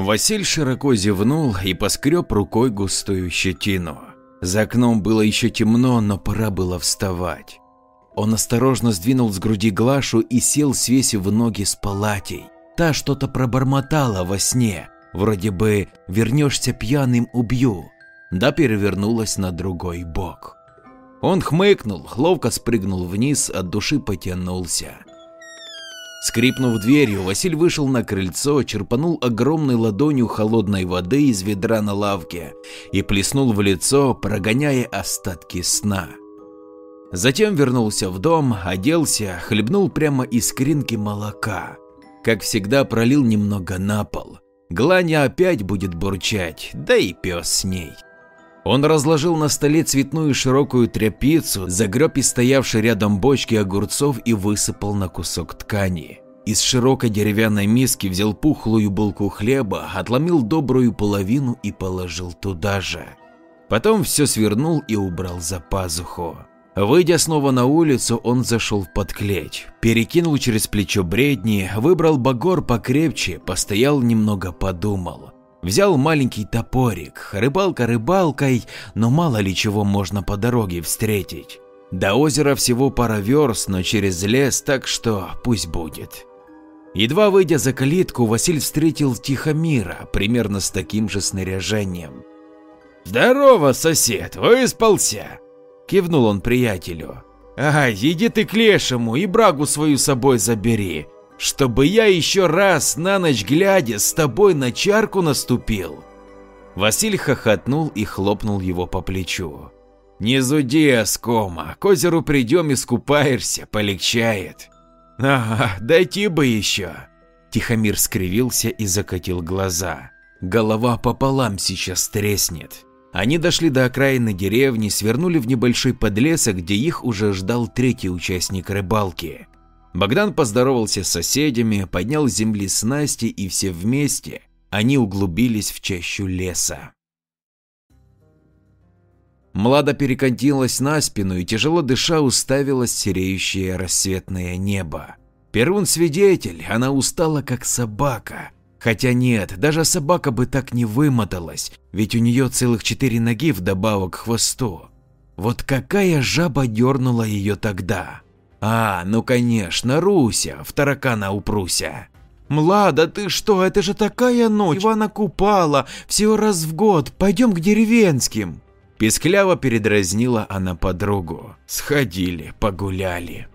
Василь широко зевнул и поскреб рукой густую щетину. За окном было еще темно, но пора было вставать. Он осторожно сдвинул с груди Глашу и сел, свесив ноги с палатей. Та что-то пробормотала во сне, вроде бы «вернешься пьяным – убью», да перевернулась на другой бок. Он хмыкнул, ловко спрыгнул вниз, от души потянулся. Скрипнув дверью, Василь вышел на крыльцо, черпанул огромной ладонью холодной воды из ведра на лавке и плеснул в лицо, прогоняя остатки сна. Затем вернулся в дом, оделся, хлебнул прямо из кринки молока. Как всегда пролил немного на пол. Гланя опять будет бурчать, да и пес с ней. Он разложил на столе цветную широкую тряпицу, загреб из стоявшей рядом бочки огурцов и высыпал на кусок ткани. Из широкой деревянной миски взял пухлую булку хлеба, отломил добрую половину и положил туда же. Потом все свернул и убрал за пазуху. Выйдя снова на улицу, он зашел в подклеть, перекинул через плечо бредни, выбрал багор покрепче, постоял немного подумал. Взял маленький топорик, рыбалка рыбалкой, но мало ли чего можно по дороге встретить. До озера всего пара верст, но через лес, так что пусть будет. Едва выйдя за калитку, Василь встретил Тихомира примерно с таким же снаряжением. «Здорово, сосед, выспался?» – кивнул он приятелю. «Ай, иди ты к лешему и брагу свою с собой забери, чтобы я еще раз на ночь глядя с тобой на чарку наступил. Василь хохотнул и хлопнул его по плечу. Не зуди, оскома, к озеру придем и скупаешься, полегчает. Ага, дойти бы еще. Тихомир скривился и закатил глаза. Голова пополам сейчас треснет. Они дошли до окраины деревни, свернули в небольшой подлесок, где их уже ждал третий участник рыбалки. Богдан поздоровался с соседями, поднял земли снасти и все вместе они углубились в чащу леса. Млада перекатилась на спину и тяжело дыша уставилась сереющее рассветное небо. Перун свидетель, она устала как собака. Хотя нет, даже собака бы так не вымоталась, ведь у нее целых четыре ноги вдобавок к хвосту. Вот какая жаба дернула ее тогда? А, ну конечно, Руся, в таракана упруся. Млада, ты что, это же такая ночь, Ивана купала, всего раз в год, пойдем к деревенским. Пескляво передразнила она подругу. Сходили, погуляли.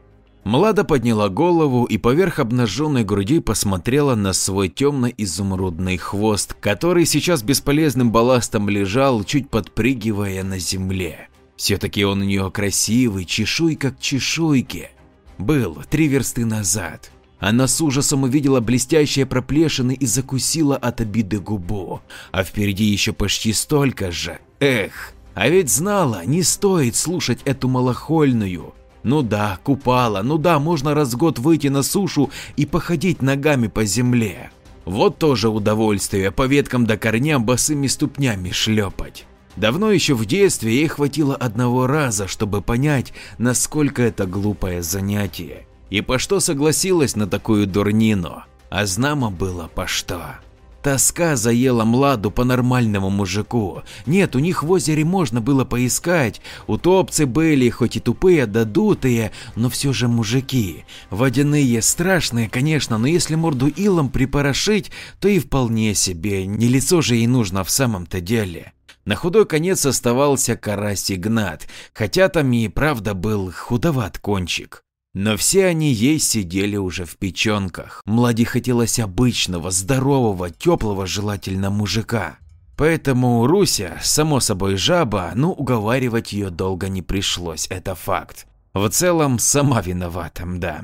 Млада подняла голову и поверх обнаженной груди посмотрела на свой темно-изумрудный хвост, который сейчас бесполезным балластом лежал, чуть подпрыгивая на земле. Все-таки он у нее красивый, чешуйка к чешуйке. Был три версты назад. Она с ужасом увидела блестящие проплешины и закусила от обиды губу. А впереди еще почти столько же. Эх, а ведь знала, не стоит слушать эту малохольную. Ну да, купала, ну да, можно раз в год выйти на сушу и походить ногами по земле. Вот тоже удовольствие по веткам до корням босыми ступнями шлепать. Давно еще в детстве ей хватило одного раза, чтобы понять, насколько это глупое занятие. И по что согласилась на такую дурнину, а знамо было по что. Тоска заела Младу по нормальному мужику. Нет, у них в озере можно было поискать. Утопцы были, хоть и тупые, додутые, но все же мужики. Водяные страшные, конечно, но если морду илом припорошить, то и вполне себе. Не лицо же ей нужно в самом-то деле. На худой конец оставался карась Игнат, хотя там и правда был худоват кончик. Но все они ей сидели уже в печенках. Младе хотелось обычного, здорового, теплого желательно мужика. Поэтому Руся, само собой жаба, но уговаривать ее долго не пришлось, это факт. В целом, сама виновата, да.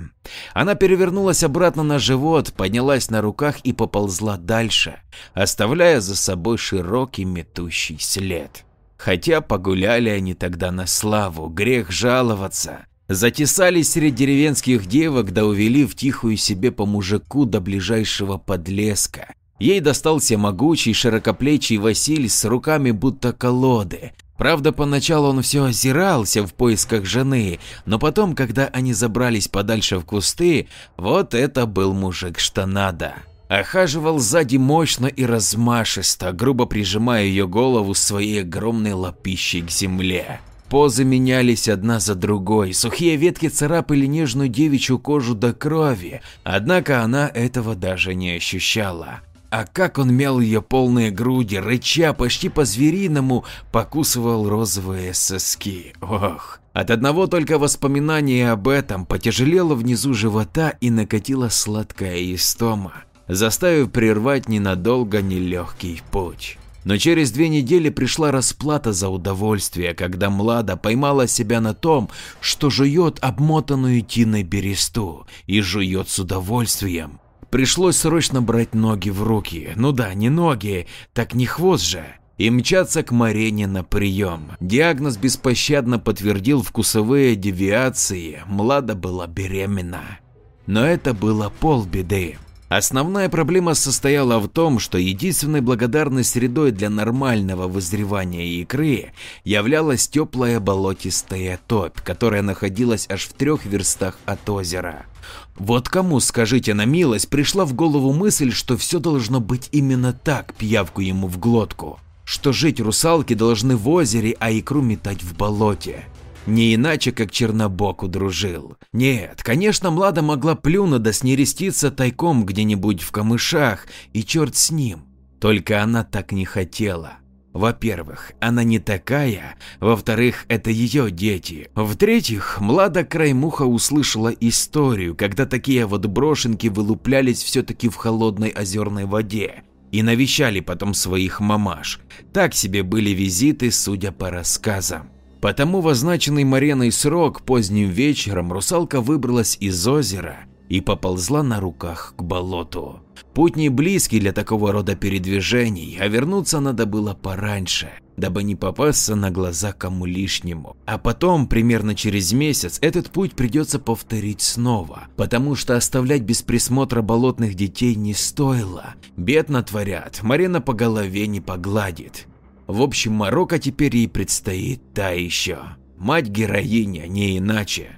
Она перевернулась обратно на живот, поднялась на руках и поползла дальше, оставляя за собой широкий метущий след. Хотя погуляли они тогда на славу, грех жаловаться. Затесались среди деревенских девок да увели в тихую себе по мужику до ближайшего подлеска. Ей достался могучий широкоплечий Василий с руками будто колоды, Правда, поначалу он все озирался в поисках жены, но потом, когда они забрались подальше в кусты, вот это был мужик что надо. охаживал сзади мощно и размашисто, грубо прижимая ее голову своей огромной лапищей к земле. Позы менялись одна за другой, сухие ветки царапали нежную девичью кожу до крови, однако она этого даже не ощущала. А как он мял ее полные груди, рыча почти по-звериному, покусывал розовые соски. Ох, от одного только воспоминания об этом потяжелело внизу живота и накатила сладкая истома, заставив прервать ненадолго нелегкий путь. Но через две недели пришла расплата за удовольствие, когда Млада поймала себя на том, что жует обмотанную тиной бересту и жует с удовольствием. Пришлось срочно брать ноги в руки, ну да, не ноги, так не хвост же, и мчаться к Марене на прием. Диагноз беспощадно подтвердил вкусовые девиации, Млада была беременна. Но это было полбеды. Основная проблема состояла в том, что единственной благодарной средой для нормального вызревания икры являлась теплая болотистая топь, которая находилась аж в трех верстах от озера. Вот кому, скажите на милость, пришла в голову мысль, что все должно быть именно так, пьявку ему в глотку, что жить русалки должны в озере, а икру метать в болоте. Не иначе, как Чернобок удружил. Нет, конечно, Млада могла плюнуть да снереститься тайком где-нибудь в камышах, и черт с ним. Только она так не хотела. Во-первых, она не такая, во-вторых, это ее дети. В-третьих, Млада Краймуха услышала историю, когда такие вот брошенки вылуплялись все-таки в холодной озерной воде и навещали потом своих мамаш. Так себе были визиты, судя по рассказам. Потому в означенный Мареной срок поздним вечером русалка выбралась из озера и поползла на руках к болоту. Путь не близкий для такого рода передвижений, а вернуться надо было пораньше, дабы не попасться на глаза кому лишнему. А потом, примерно через месяц, этот путь придется повторить снова, потому что оставлять без присмотра болотных детей не стоило. Бед натворят, Марина по голове не погладит. В общем, Марокко теперь ей предстоит та еще. Мать-героиня, не иначе.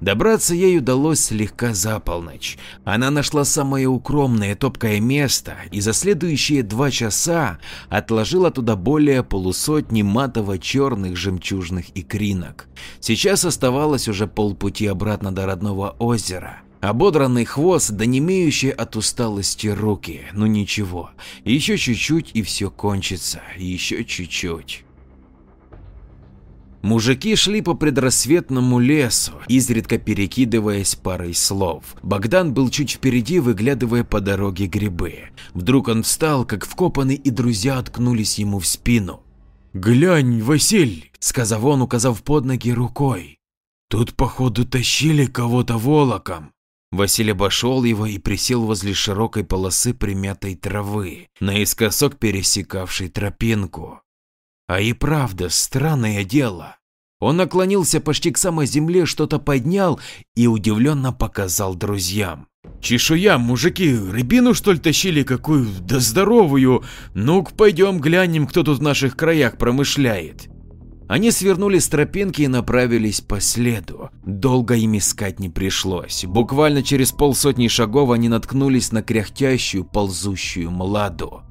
Добраться ей удалось слегка за полночь. Она нашла самое укромное топкое место и за следующие два часа отложила туда более полусотни матово-черных жемчужных икринок. Сейчас оставалось уже полпути обратно до родного озера. Ободранный хвост, да не имеющие от усталости руки. Ну ничего, еще чуть-чуть и все кончится, еще чуть-чуть. Мужики шли по предрассветному лесу, изредка перекидываясь парой слов. Богдан был чуть впереди, выглядывая по дороге грибы. Вдруг он встал, как вкопанный, и друзья откнулись ему в спину. «Глянь, Василь!» – сказал он, указав под ноги рукой. «Тут, походу, тащили кого-то волоком». Василий обошел его и присел возле широкой полосы примятой травы, наискосок пересекавшей тропинку. А и правда, странное дело. Он наклонился почти к самой земле, что-то поднял и удивленно показал друзьям. Чешуя, мужики, рябину что ли тащили какую? Да здоровую. Ну-ка пойдем глянем, кто тут в наших краях промышляет. Они свернули с тропинки и направились по следу. Долго им искать не пришлось. Буквально через полсотни шагов они наткнулись на кряхтящую, ползущую младу.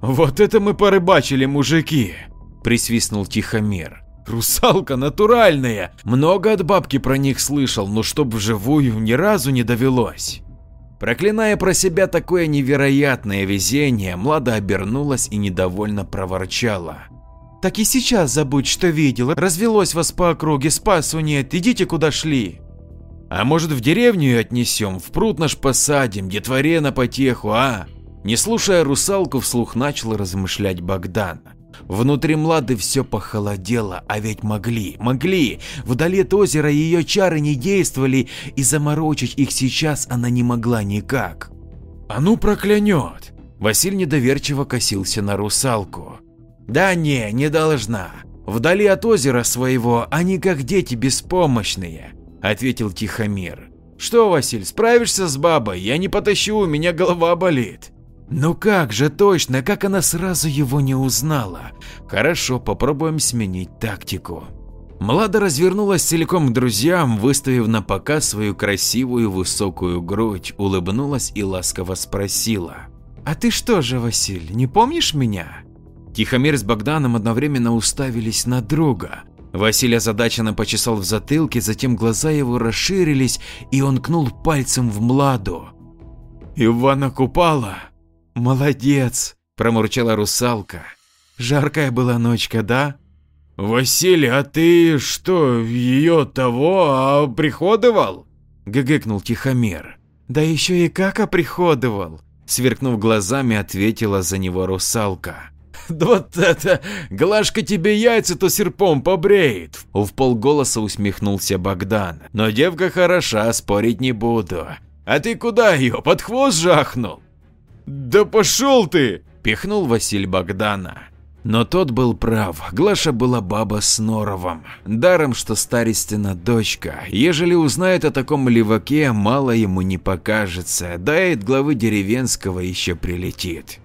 «Вот это мы порыбачили, мужики!» – присвистнул Тихомир. «Русалка натуральная! Много от бабки про них слышал, но чтоб вживую ни разу не довелось!» Проклиная про себя такое невероятное везение, Млада обернулась и недовольно проворчала. Так и сейчас забудь, что видел. Развелось вас по округе, спасу нет, идите куда шли. А может в деревню отнесем, в пруд наш посадим, детворе на потеху, а? Не слушая русалку, вслух начал размышлять Богдан. Внутри Млады все похолодело, а ведь могли, могли. Вдали от озера ее чары не действовали, и заморочить их сейчас она не могла никак. А ну проклянет! Василь недоверчиво косился на русалку. Да не, не должна. Вдали от озера своего они как дети беспомощные, ответил Тихомир. Что, Василь, справишься с бабой? Я не потащу, у меня голова болит. Ну как же точно, как она сразу его не узнала? Хорошо, попробуем сменить тактику. Млада развернулась целиком к друзьям, выставив на показ свою красивую высокую грудь, улыбнулась и ласково спросила. А ты что же, Василь, не помнишь меня? Тихомир с Богданом одновременно уставились на друга. Василий озадаченно почесал в затылке, затем глаза его расширились, и он кнул пальцем в Младу. «Ивана Купала? Молодец!» – промурчала русалка. «Жаркая была ночка, да?» «Василий, а ты что, ее того а приходовал?» – гыгыкнул Тихомир. «Да еще и как оприходовал!» – сверкнув глазами, ответила за него русалка. Да вот это, Глашка тебе яйца-то серпом побреет. В полголоса усмехнулся Богдан. Но девка хороша, спорить не буду. А ты куда ее, под хвост жахнул? Да пошел ты! Пихнул Василь Богдана. Но тот был прав, Глаша была баба с норовом. Даром, что старистина дочка. Ежели узнает о таком леваке, мало ему не покажется, да и от главы деревенского еще прилетит.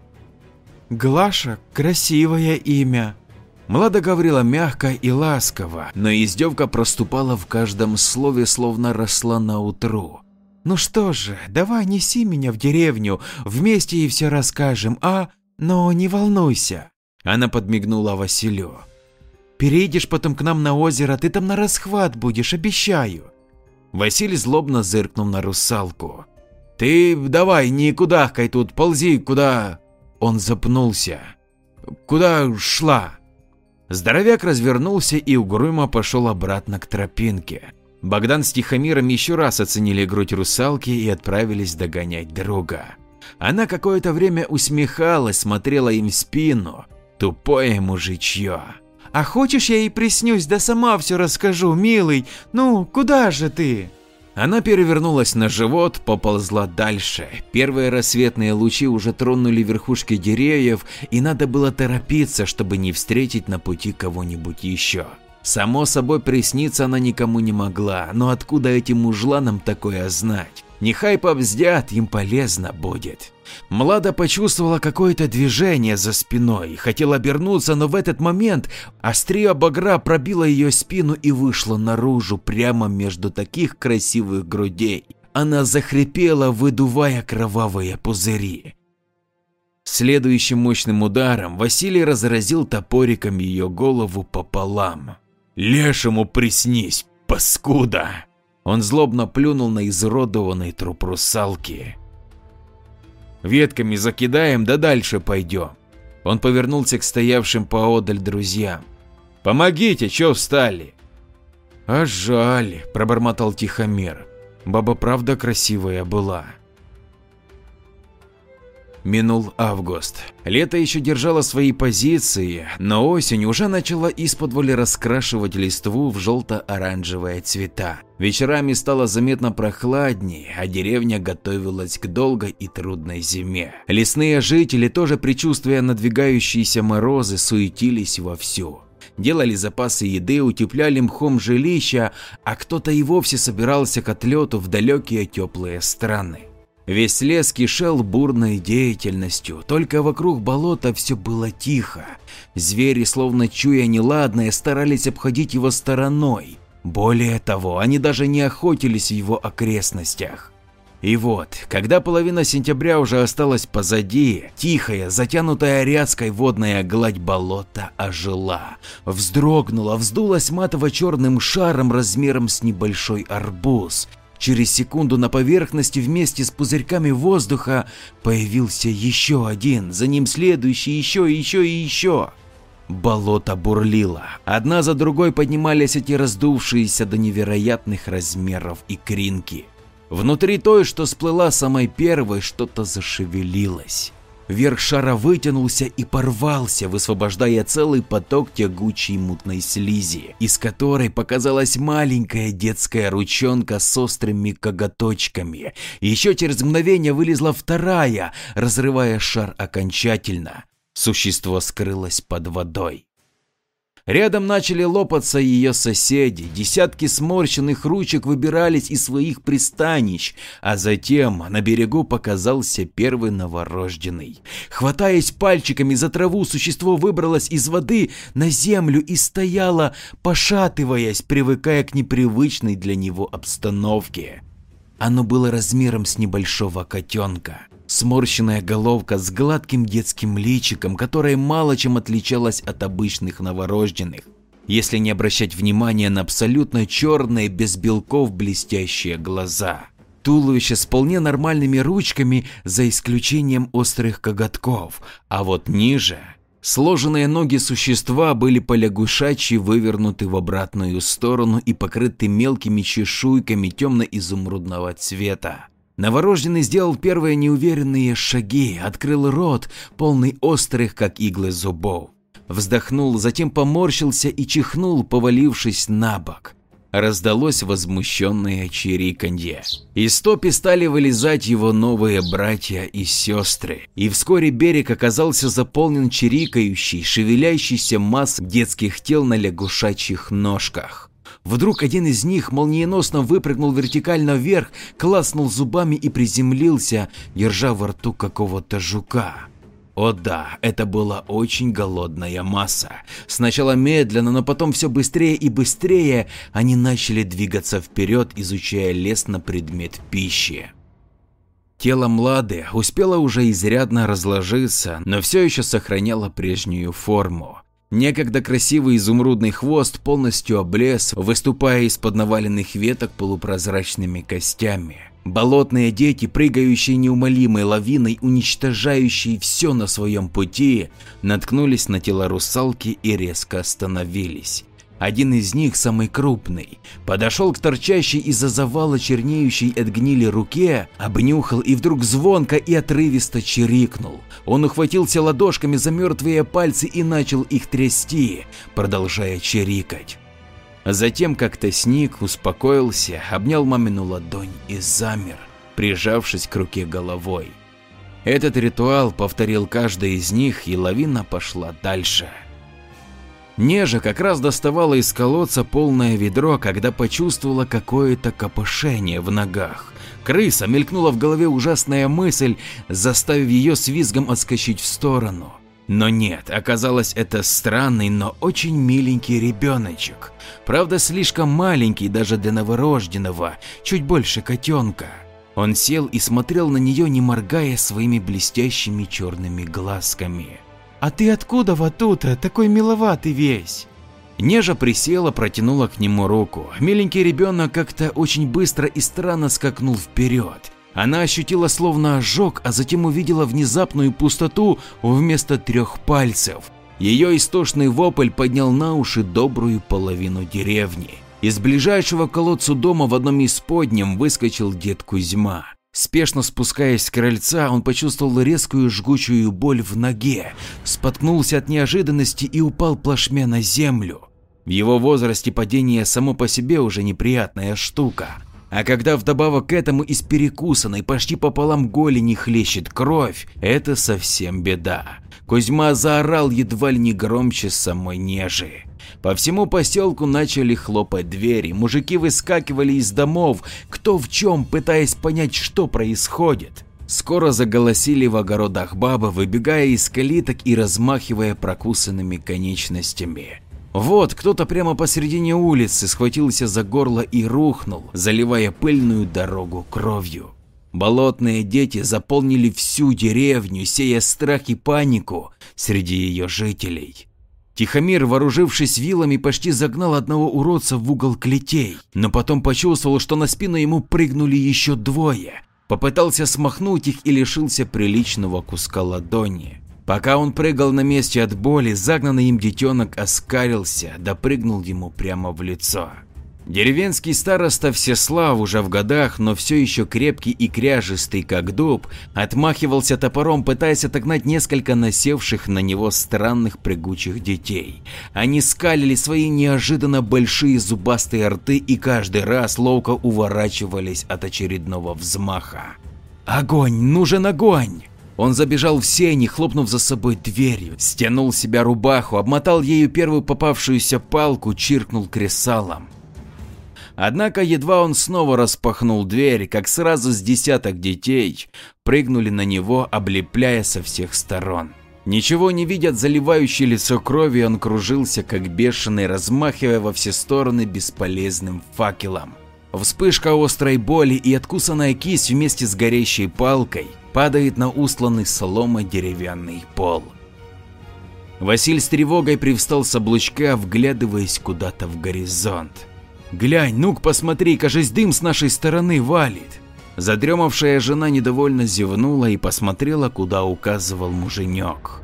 Глаша – красивое имя. Млада говорила мягко и ласково, но издевка проступала в каждом слове, словно росла на утру. Ну что же, давай неси меня в деревню, вместе и все расскажем, а? Но не волнуйся. Она подмигнула Василю. Перейдешь потом к нам на озеро, ты там на расхват будешь, обещаю. Василий злобно зыркнул на русалку. Ты давай не кудахкай тут, ползи куда он запнулся. «Куда шла?» Здоровяк развернулся и угрюмо пошел обратно к тропинке. Богдан с Тихомиром еще раз оценили грудь русалки и отправились догонять друга. Она какое-то время усмехалась, смотрела им в спину. Тупое мужичье. «А хочешь я ей приснюсь, да сама все расскажу, милый? Ну, куда же ты?» Она перевернулась на живот, поползла дальше. Первые рассветные лучи уже тронули верхушки деревьев, и надо было торопиться, чтобы не встретить на пути кого-нибудь еще. Само собой присниться она никому не могла, но откуда этим мужланам такое знать? Нехай побздят, им полезно будет. Млада почувствовала какое-то движение за спиной, хотела обернуться, но в этот момент острие багра пробило ее спину и вышло наружу прямо между таких красивых грудей. Она захрипела, выдувая кровавые пузыри. Следующим мощным ударом Василий разразил топориком ее голову пополам. «Лешему приснись, паскуда!» Он злобно плюнул на изуродованный труп русалки. Ветками закидаем, да дальше пойдем. Он повернулся к стоявшим поодаль друзьям. Помогите, чё встали? А жаль, пробормотал Тихомир. Баба правда красивая была. Минул август. Лето еще держало свои позиции, но осень уже начала из-под раскрашивать листву в желто-оранжевые цвета. Вечерами стало заметно прохладнее, а деревня готовилась к долгой и трудной зиме. Лесные жители, тоже предчувствуя надвигающиеся морозы, суетились вовсю делали запасы еды, утепляли мхом жилища, а кто-то и вовсе собирался к отлету в далекие теплые страны. Весь лес кишел бурной деятельностью, только вокруг болота все было тихо. Звери, словно чуя неладное, старались обходить его стороной. Более того, они даже не охотились в его окрестностях. И вот, когда половина сентября уже осталась позади, тихая, затянутая ряской водная гладь болота ожила, вздрогнула, вздулась матово-черным шаром размером с небольшой арбуз Через секунду на поверхности вместе с пузырьками воздуха появился еще один, за ним следующий, еще, еще и еще. Болото бурлило. Одна за другой поднимались эти раздувшиеся до невероятных размеров икринки. Внутри той, что сплыла самой первой, что-то зашевелилось. Верх шара вытянулся и порвался, высвобождая целый поток тягучей мутной слизи, из которой показалась маленькая детская ручонка с острыми коготочками. Еще через мгновение вылезла вторая, разрывая шар окончательно. Существо скрылось под водой. Рядом начали лопаться ее соседи, десятки сморщенных ручек выбирались из своих пристанищ, а затем на берегу показался первый новорожденный. Хватаясь пальчиками за траву, существо выбралось из воды на землю и стояло, пошатываясь, привыкая к непривычной для него обстановке. Оно было размером с небольшого котенка. Сморщенная головка с гладким детским личиком, которое мало чем отличалось от обычных новорожденных, если не обращать внимания на абсолютно черные, без белков блестящие глаза. Туловище с вполне нормальными ручками, за исключением острых коготков, а вот ниже Сложенные ноги существа были полягушачьи вывернуты в обратную сторону и покрыты мелкими чешуйками темно-изумрудного цвета. Новорожденный сделал первые неуверенные шаги, открыл рот, полный острых, как иглы зубов. Вздохнул, затем поморщился и чихнул, повалившись на бок раздалось возмущенное чириканье. Из топи стали вылезать его новые братья и сестры, и вскоре берег оказался заполнен чирикающей, шевелящейся масс детских тел на лягушачьих ножках. Вдруг один из них молниеносно выпрыгнул вертикально вверх, класнул зубами и приземлился, держа во рту какого-то жука. О да, это была очень голодная масса. Сначала медленно, но потом все быстрее и быстрее они начали двигаться вперед, изучая лес на предмет пищи. Тело Млады успело уже изрядно разложиться, но все еще сохраняло прежнюю форму. Некогда красивый изумрудный хвост полностью облез, выступая из-под наваленных веток полупрозрачными костями. Болотные дети, прыгающие неумолимой лавиной, уничтожающие все на своем пути, наткнулись на тело русалки и резко остановились. Один из них, самый крупный, подошел к торчащей из-за завала чернеющей от гнили руке, обнюхал и вдруг звонко и отрывисто чирикнул. Он ухватился ладошками за мертвые пальцы и начал их трясти, продолжая чирикать. Затем как-то сник, успокоился, обнял мамину ладонь и замер, прижавшись к руке головой. Этот ритуал повторил каждый из них, и лавина пошла дальше. Нежа как раз доставала из колодца полное ведро, когда почувствовала какое-то копошение в ногах. Крыса мелькнула в голове ужасная мысль, заставив ее с визгом отскочить в сторону. Но нет, оказалось это странный, но очень миленький ребеночек. Правда, слишком маленький даже для новорожденного, чуть больше котенка. Он сел и смотрел на нее, не моргая своими блестящими черными глазками. «А ты откуда вот тут, такой миловатый весь?» Нежа присела, протянула к нему руку. Миленький ребенок как-то очень быстро и странно скакнул вперед. Она ощутила словно ожог, а затем увидела внезапную пустоту вместо трех пальцев. Ее истошный вопль поднял на уши добрую половину деревни. Из ближайшего колодцу дома в одном из подням выскочил дед Кузьма. Спешно спускаясь с крыльца, он почувствовал резкую жгучую боль в ноге, споткнулся от неожиданности и упал плашмя на землю. В его возрасте падение само по себе уже неприятная штука. А когда вдобавок к этому из перекусанной почти пополам голени хлещет кровь, это совсем беда. Кузьма заорал едва ли не громче самой нежи. По всему поселку начали хлопать двери, мужики выскакивали из домов, кто в чем, пытаясь понять, что происходит. Скоро заголосили в огородах бабы, выбегая из калиток и размахивая прокусанными конечностями. Вот кто-то прямо посередине улицы схватился за горло и рухнул, заливая пыльную дорогу кровью. Болотные дети заполнили всю деревню, сея страх и панику среди ее жителей. Тихомир, вооружившись вилами, почти загнал одного уродца в угол клетей, но потом почувствовал, что на спину ему прыгнули еще двое. Попытался смахнуть их и лишился приличного куска ладони. Пока он прыгал на месте от боли, загнанный им детенок оскалился, допрыгнул ему прямо в лицо. Деревенский староста Всеслав уже в годах, но все еще крепкий и кряжистый, как дуб, отмахивался топором, пытаясь отогнать несколько насевших на него странных прыгучих детей. Они скалили свои неожиданно большие зубастые рты и каждый раз ловко уворачивались от очередного взмаха. «Огонь! Нужен огонь!» Он забежал в сени, хлопнув за собой дверью, стянул себя рубаху, обмотал ею первую попавшуюся палку, чиркнул кресалом. Однако едва он снова распахнул дверь, как сразу с десяток детей прыгнули на него, облепляя со всех сторон. Ничего не видя заливающей лицо крови, он кружился как бешеный, размахивая во все стороны бесполезным факелом. Вспышка острой боли и откусанная кисть вместе с горящей палкой падает на устланный соломой деревянный пол. Василь с тревогой привстал с облучка, вглядываясь куда-то в горизонт. «Глянь, ну-ка посмотри, кажись дым с нашей стороны валит!» Задремавшая жена недовольно зевнула и посмотрела, куда указывал муженек.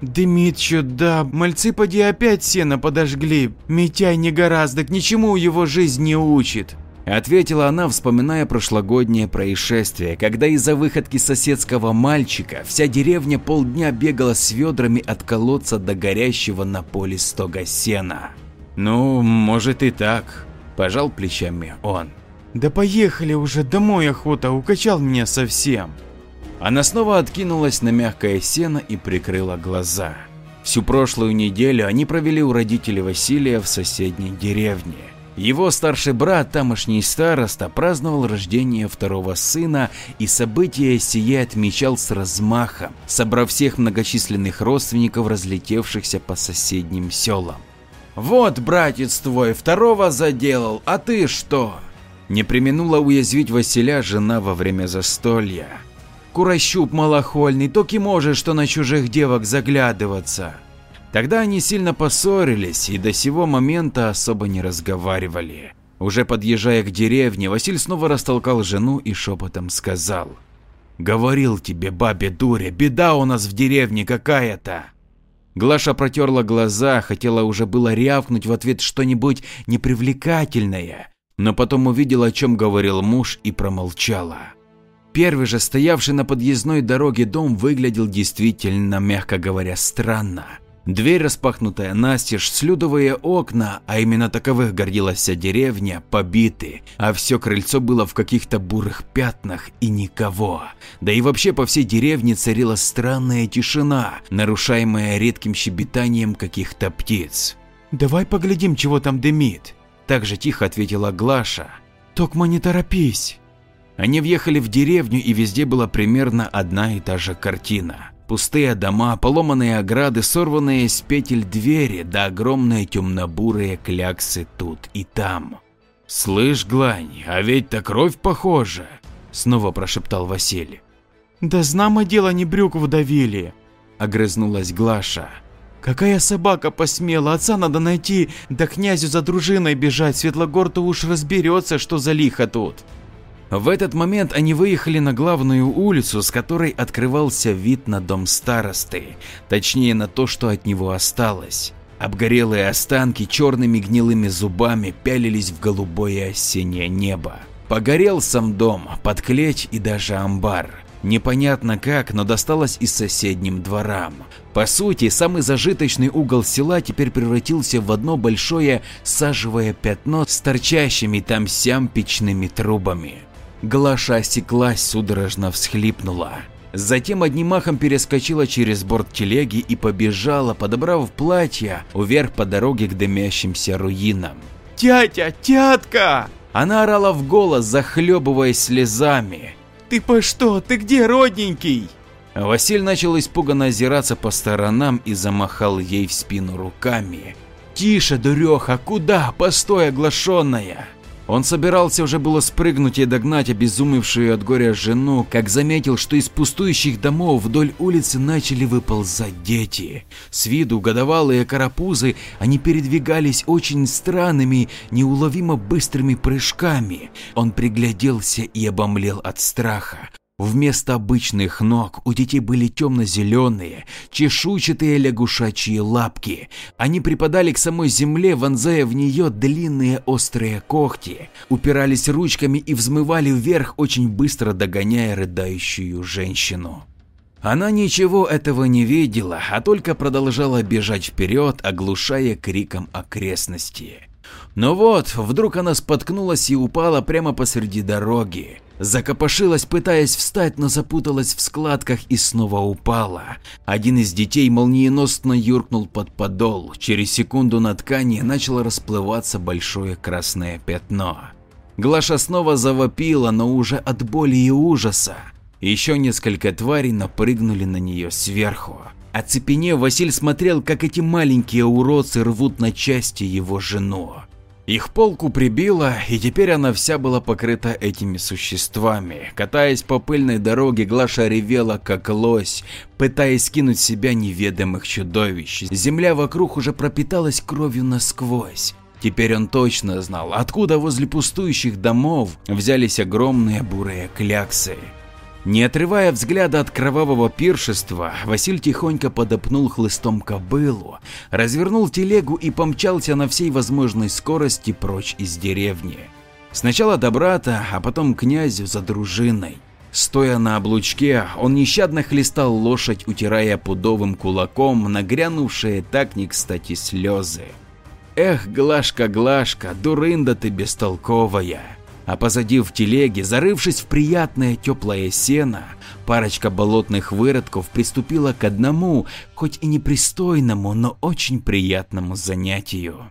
Дымит да, мальцы поди опять сено подожгли. Митяй не гораздо, к ничему его жизнь не учит. Ответила она, вспоминая прошлогоднее происшествие, когда из-за выходки соседского мальчика вся деревня полдня бегала с ведрами от колодца до горящего на поле стога сена. Ну, может и так, пожал плечами он. Да поехали уже, домой охота, укачал меня совсем. Она снова откинулась на мягкое сено и прикрыла глаза. Всю прошлую неделю они провели у родителей Василия в соседней деревне. Его старший брат, тамошний староста, праздновал рождение второго сына и событие сие отмечал с размахом, собрав всех многочисленных родственников, разлетевшихся по соседним селам. «Вот, братец твой, второго заделал, а ты что?» Не применула уязвить Василя жена во время застолья. Курощуп малохольный, токи можешь что на чужих девок заглядываться. Тогда они сильно поссорились и до сего момента особо не разговаривали. Уже подъезжая к деревне, Василь снова растолкал жену и шепотом сказал. «Говорил тебе, бабе дуре, беда у нас в деревне какая-то». Глаша протерла глаза, хотела уже было рявкнуть в ответ что-нибудь непривлекательное, но потом увидела, о чем говорил муж и промолчала. Первый же стоявший на подъездной дороге дом выглядел действительно, мягко говоря, странно. Дверь распахнутая настежь, слюдовые окна, а именно таковых гордилась вся деревня, побиты, а все крыльцо было в каких-то бурых пятнах и никого. Да и вообще по всей деревне царила странная тишина, нарушаемая редким щебетанием каких-то птиц. «Давай поглядим, чего там дымит», – так же тихо ответила Глаша. «Токма не торопись». Они въехали в деревню и везде была примерно одна и та же картина. Пустые дома, поломанные ограды, сорванные с петель двери, да огромные темно-бурые кляксы тут и там. «Слышь, Глань, а ведь так кровь похожа!» – снова прошептал Василий. «Да знамо дело не брюкву давили!» – огрызнулась Глаша. «Какая собака посмела, отца надо найти, да князю за дружиной бежать, Светлогор-то уж разберется, что за лихо тут!» В этот момент они выехали на главную улицу, с которой открывался вид на дом старосты, точнее на то, что от него осталось. Обгорелые останки черными гнилыми зубами пялились в голубое осеннее небо. Погорел сам дом, подклеть и даже амбар. Непонятно как, но досталось и соседним дворам. По сути, самый зажиточный угол села теперь превратился в одно большое сажевое пятно с торчащими там сям печными трубами. Глаша осеклась, судорожно всхлипнула. Затем одним махом перескочила через борт телеги и побежала, подобрав платье, вверх по дороге к дымящимся руинам. «Тятя, тятка!» Она орала в голос, захлебываясь слезами. «Ты по что? Ты где, родненький?» Василь начал испуганно озираться по сторонам и замахал ей в спину руками. «Тише, дуреха, куда? Постой, оглашенная!» Он собирался уже было спрыгнуть и догнать обезумевшую от горя жену, как заметил, что из пустующих домов вдоль улицы начали выползать дети. С виду годовалые карапузы, они передвигались очень странными, неуловимо быстрыми прыжками. Он пригляделся и обомлел от страха. Вместо обычных ног у детей были темно-зеленые, чешуйчатые лягушачьи лапки. Они припадали к самой земле, вонзая в нее длинные острые когти, упирались ручками и взмывали вверх, очень быстро догоняя рыдающую женщину. Она ничего этого не видела, а только продолжала бежать вперед, оглушая криком окрестности. Но вот, вдруг она споткнулась и упала прямо посреди дороги. Закопошилась, пытаясь встать, но запуталась в складках и снова упала. Один из детей молниеносно юркнул под подол. Через секунду на ткани начало расплываться большое красное пятно. Глаша снова завопила, но уже от боли и ужаса. Еще несколько тварей напрыгнули на нее сверху. Оцепенев, Василь смотрел, как эти маленькие уродцы рвут на части его жену. Их полку прибило, и теперь она вся была покрыта этими существами. Катаясь по пыльной дороге, Глаша ревела, как лось, пытаясь скинуть с себя неведомых чудовищ. Земля вокруг уже пропиталась кровью насквозь. Теперь он точно знал, откуда возле пустующих домов взялись огромные бурые кляксы. Не отрывая взгляда от кровавого пиршества, Василь тихонько подопнул хлыстом кобылу, развернул телегу и помчался на всей возможной скорости прочь из деревни. Сначала до брата, а потом князю за дружиной. Стоя на облучке, он нещадно хлестал лошадь, утирая пудовым кулаком нагрянувшие так не кстати слезы. Эх, Глашка, Глашка, дурында ты бестолковая. А позади в телеге, зарывшись в приятное теплое сено, парочка болотных выродков приступила к одному, хоть и непристойному, но очень приятному занятию.